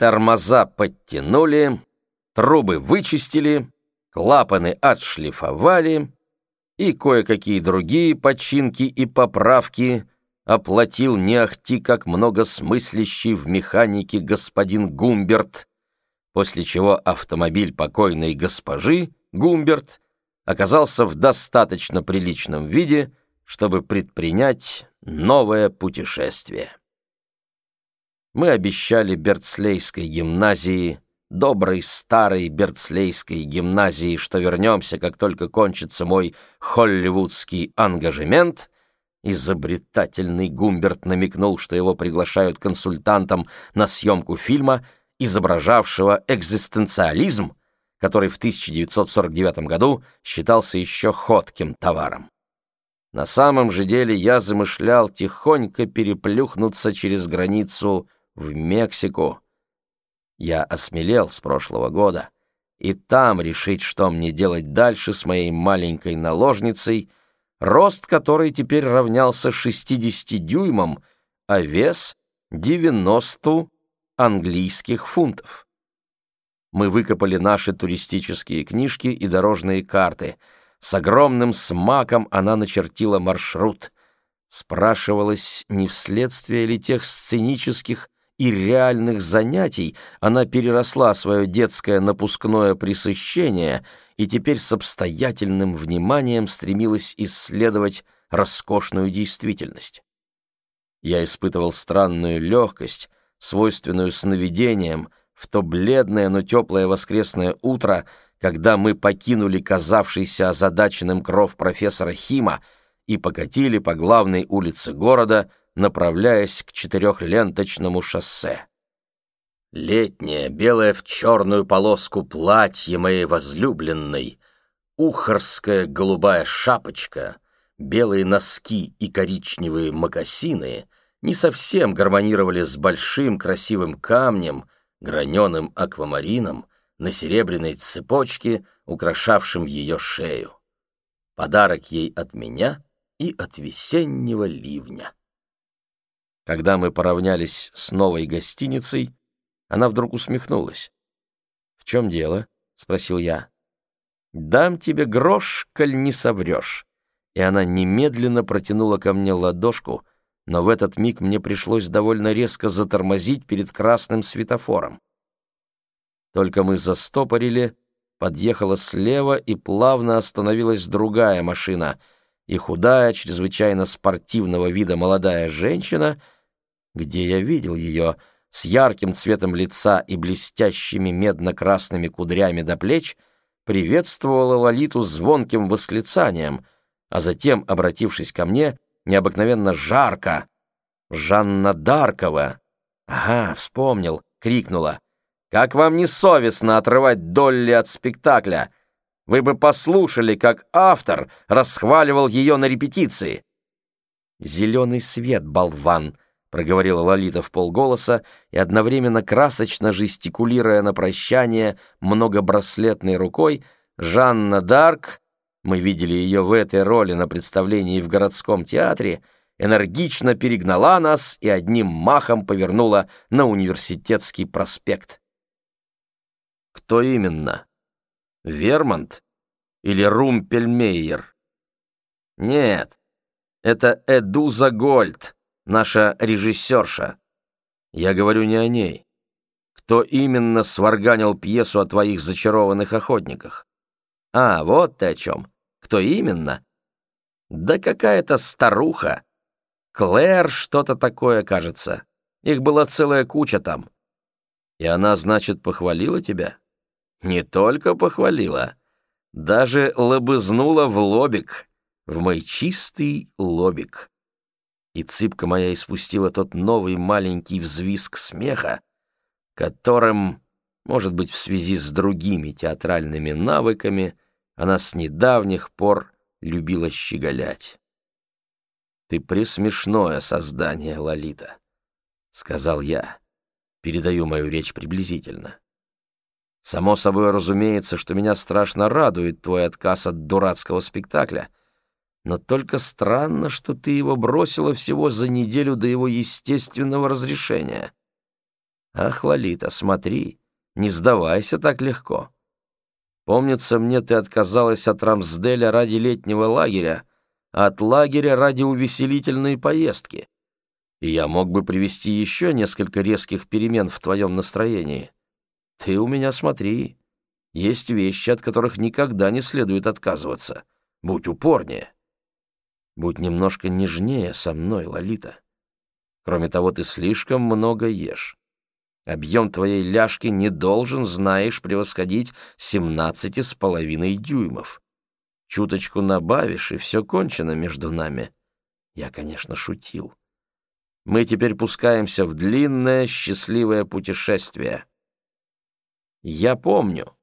Тормоза подтянули, трубы вычистили, клапаны отшлифовали и кое-какие другие починки и поправки оплатил не ахти как многосмыслящий в механике господин Гумберт, после чего автомобиль покойной госпожи Гумберт оказался в достаточно приличном виде, чтобы предпринять новое путешествие. Мы обещали Берцлейской гимназии, доброй старой Берцлейской гимназии, что вернемся, как только кончится мой холливудский ангажемент. Изобретательный Гумберт намекнул, что его приглашают консультантом на съемку фильма, изображавшего экзистенциализм, который в 1949 году считался еще ходким товаром. На самом же деле я замышлял тихонько переплюхнуться через границу в Мексику. Я осмелел с прошлого года, и там решить, что мне делать дальше с моей маленькой наложницей, рост которой теперь равнялся 60 дюймам, а вес — 90 английских фунтов. Мы выкопали наши туристические книжки и дорожные карты. С огромным смаком она начертила маршрут. Спрашивалось, не вследствие ли тех сценических и реальных занятий она переросла свое детское напускное пресыщение и теперь с обстоятельным вниманием стремилась исследовать роскошную действительность. Я испытывал странную легкость, свойственную сновидениям, в то бледное, но теплое воскресное утро, когда мы покинули казавшийся озадаченным кров профессора Хима и покатили по главной улице города, направляясь к четырехленточному шоссе. Летнее, белое в черную полоску платье моей возлюбленной, ухарская голубая шапочка, белые носки и коричневые мокасины не совсем гармонировали с большим красивым камнем, граненым аквамарином, на серебряной цепочке, украшавшем ее шею. Подарок ей от меня и от весеннего ливня. Когда мы поравнялись с новой гостиницей, она вдруг усмехнулась. «В чем дело?» — спросил я. «Дам тебе грош, коль не соврешь». И она немедленно протянула ко мне ладошку, но в этот миг мне пришлось довольно резко затормозить перед красным светофором. Только мы застопорили, подъехала слева и плавно остановилась другая машина, и худая, чрезвычайно спортивного вида молодая женщина, где я видел ее, с ярким цветом лица и блестящими медно-красными кудрями до плеч, приветствовала Лолиту звонким восклицанием, а затем, обратившись ко мне, необыкновенно жарко. «Жанна Даркова!» «Ага, вспомнил!» — крикнула. «Как вам не совестно отрывать Долли от спектакля? Вы бы послушали, как автор расхваливал ее на репетиции!» «Зеленый свет, болван!» — проговорила Лолита в полголоса и одновременно красочно жестикулируя на прощание многобраслетной рукой, Жанна Дарк, мы видели ее в этой роли на представлении в городском театре, энергично перегнала нас и одним махом повернула на университетский проспект. Кто именно? Вермонт или Румпельмейер? Нет, это Эдуза Гольд наша режиссерша. Я говорю не о ней. Кто именно сварганил пьесу о твоих зачарованных охотниках? А, вот ты о чем. Кто именно? Да какая-то старуха. Клэр что-то такое, кажется. Их была целая куча там. И она, значит, похвалила тебя? Не только похвалила, даже лобызнула в лобик, в мой чистый лобик и цыпка моя испустила тот новый маленький взвизг смеха, которым, может быть, в связи с другими театральными навыками, она с недавних пор любила щеголять. «Ты пресмешное создание, Лолита», — сказал я. Передаю мою речь приблизительно. Само собой разумеется, что меня страшно радует твой отказ от дурацкого спектакля — но только странно, что ты его бросила всего за неделю до его естественного разрешения. Ах, Лолита, смотри, не сдавайся так легко. Помнится мне, ты отказалась от Рамсделя ради летнего лагеря, а от лагеря ради увеселительной поездки. И я мог бы привести еще несколько резких перемен в твоем настроении. Ты у меня смотри. Есть вещи, от которых никогда не следует отказываться. Будь упорнее. Будь немножко нежнее со мной, Лолита. Кроме того, ты слишком много ешь. Объем твоей ляжки не должен, знаешь, превосходить семнадцати с половиной дюймов. Чуточку набавишь, и все кончено между нами. Я, конечно, шутил. Мы теперь пускаемся в длинное, счастливое путешествие. Я помню,